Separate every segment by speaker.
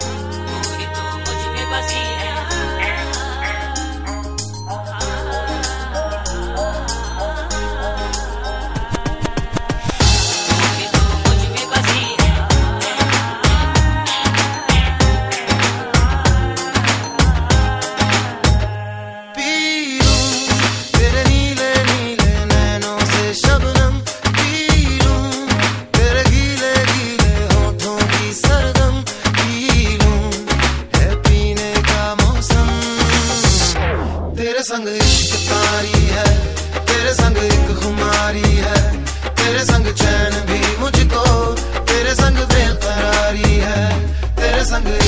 Speaker 1: Bye. तेरे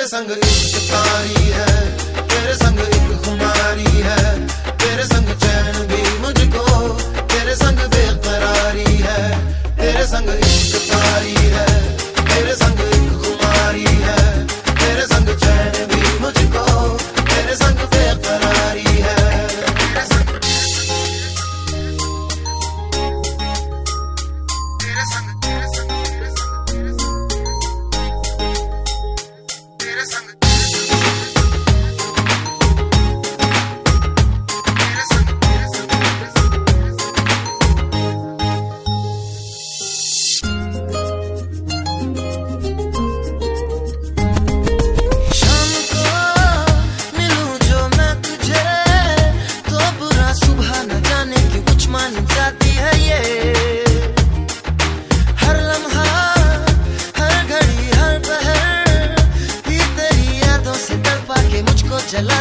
Speaker 1: तेरे संग एक तारी है, तेरे संग एक खुमारी है, तेरे संग चैन भी मुझको, तेरे संग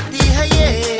Speaker 1: करती है ये